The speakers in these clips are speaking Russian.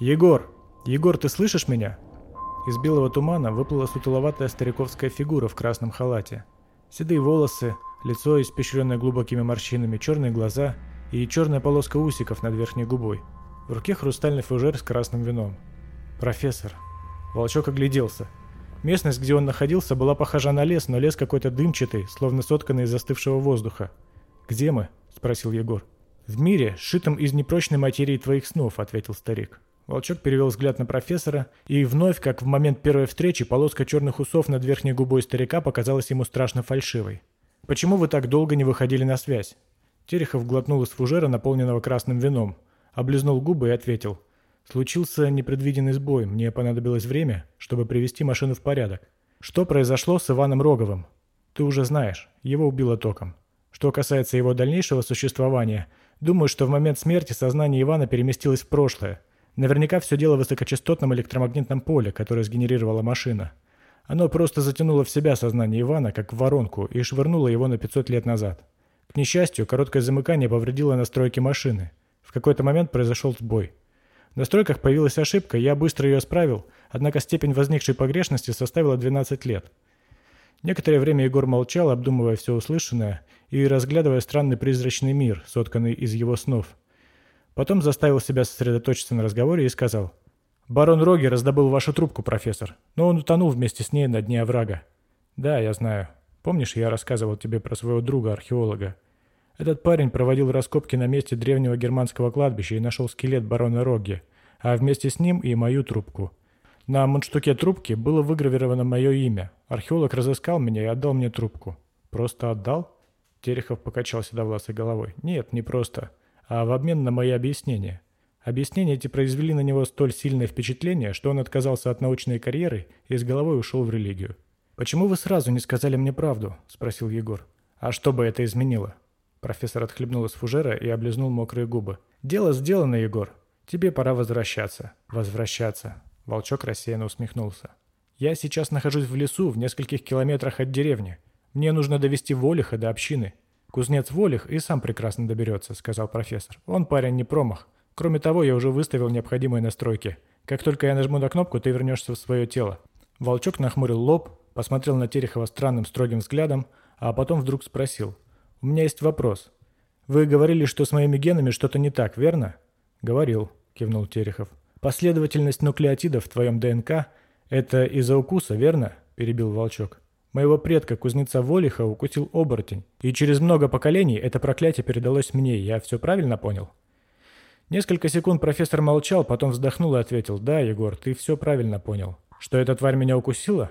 «Егор! Егор, ты слышишь меня?» Из белого тумана выплыла сутуловатая стариковская фигура в красном халате. Седые волосы, лицо, испещренное глубокими морщинами, черные глаза и черная полоска усиков над верхней губой. В руке хрустальный фужер с красным вином. «Профессор!» Волчок огляделся. Местность, где он находился, была похожа на лес, но лес какой-то дымчатый, словно сотканный из застывшего воздуха. «Где мы?» – спросил Егор. «В мире, сшитом из непрочной материи твоих снов», – ответил старик. Волчок перевел взгляд на профессора, и вновь, как в момент первой встречи, полоска черных усов над верхней губой старика показалась ему страшно фальшивой. «Почему вы так долго не выходили на связь?» Терехов глотнул из фужера, наполненного красным вином, облизнул губы и ответил. «Случился непредвиденный сбой, мне понадобилось время, чтобы привести машину в порядок. Что произошло с Иваном Роговым? Ты уже знаешь, его убило током. Что касается его дальнейшего существования, думаю, что в момент смерти сознание Ивана переместилось в прошлое – Наверняка все дело в высокочастотном электромагнитном поле, которое сгенерировала машина. Оно просто затянуло в себя сознание Ивана, как в воронку, и швырнуло его на 500 лет назад. К несчастью, короткое замыкание повредило настройки машины. В какой-то момент произошел сбой. В настройках появилась ошибка, я быстро ее исправил, однако степень возникшей погрешности составила 12 лет. Некоторое время Егор молчал, обдумывая все услышанное и разглядывая странный призрачный мир, сотканный из его снов – Потом заставил себя сосредоточиться на разговоре и сказал. «Барон Роги раздобыл вашу трубку, профессор, но он утонул вместе с ней на дне оврага». «Да, я знаю. Помнишь, я рассказывал тебе про своего друга-археолога? Этот парень проводил раскопки на месте древнего германского кладбища и нашел скелет барона Роги, а вместе с ним и мою трубку. На мундштуке трубки было выгравировано мое имя. Археолог разыскал меня и отдал мне трубку». «Просто отдал?» Терехов покачал седовласой головой. «Нет, не просто а в обмен на мои объяснения. Объяснения эти произвели на него столь сильное впечатление, что он отказался от научной карьеры и с головой ушел в религию. «Почему вы сразу не сказали мне правду?» – спросил Егор. «А что бы это изменило?» Профессор отхлебнул из фужера и облизнул мокрые губы. «Дело сделано, Егор. Тебе пора возвращаться». «Возвращаться». Волчок рассеянно усмехнулся. «Я сейчас нахожусь в лесу в нескольких километрах от деревни. Мне нужно довести Волиха до общины. «Кузнец Волих и сам прекрасно доберется», — сказал профессор. «Он парень не промах. Кроме того, я уже выставил необходимые настройки. Как только я нажму на кнопку, ты вернешься в свое тело». Волчок нахмурил лоб, посмотрел на Терехова странным строгим взглядом, а потом вдруг спросил. «У меня есть вопрос. Вы говорили, что с моими генами что-то не так, верно?» «Говорил», — кивнул Терехов. «Последовательность нуклеотидов в твоем ДНК — это из-за укуса, верно?» — перебил Волчок. Моего предка, кузнеца Волиха, укусил оборотень, и через много поколений это проклятие передалось мне, я все правильно понял?» Несколько секунд профессор молчал, потом вздохнул и ответил, «Да, Егор, ты все правильно понял. Что эта тварь меня укусила?»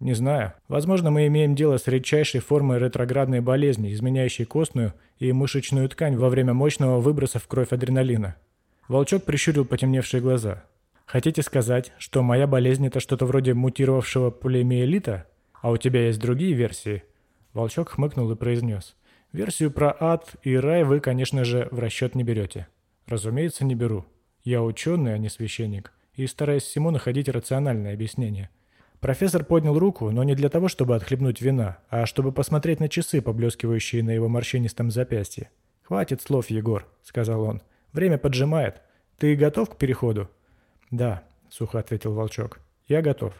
«Не знаю. Возможно, мы имеем дело с редчайшей формой ретроградной болезни, изменяющей костную и мышечную ткань во время мощного выброса в кровь адреналина». Волчок прищурил потемневшие глаза. «Хотите сказать, что моя болезнь – это что-то вроде мутировавшего полиомиелита?» «А у тебя есть другие версии?» Волчок хмыкнул и произнес. «Версию про ад и рай вы, конечно же, в расчет не берете». «Разумеется, не беру. Я ученый, а не священник, и стараюсь всему находить рациональное объяснение». Профессор поднял руку, но не для того, чтобы отхлебнуть вина, а чтобы посмотреть на часы, поблескивающие на его морщинистом запястье. «Хватит слов, Егор», — сказал он. «Время поджимает. Ты готов к переходу?» «Да», — сухо ответил Волчок. «Я готов».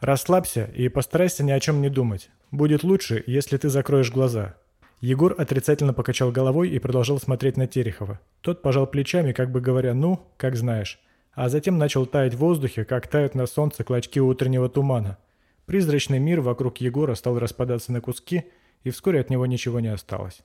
Расслабься и постарайся ни о чем не думать. Будет лучше, если ты закроешь глаза». Егор отрицательно покачал головой и продолжал смотреть на Терехова. Тот пожал плечами, как бы говоря «ну, как знаешь», а затем начал таять в воздухе, как тают на солнце клочки утреннего тумана. Призрачный мир вокруг Егора стал распадаться на куски, и вскоре от него ничего не осталось.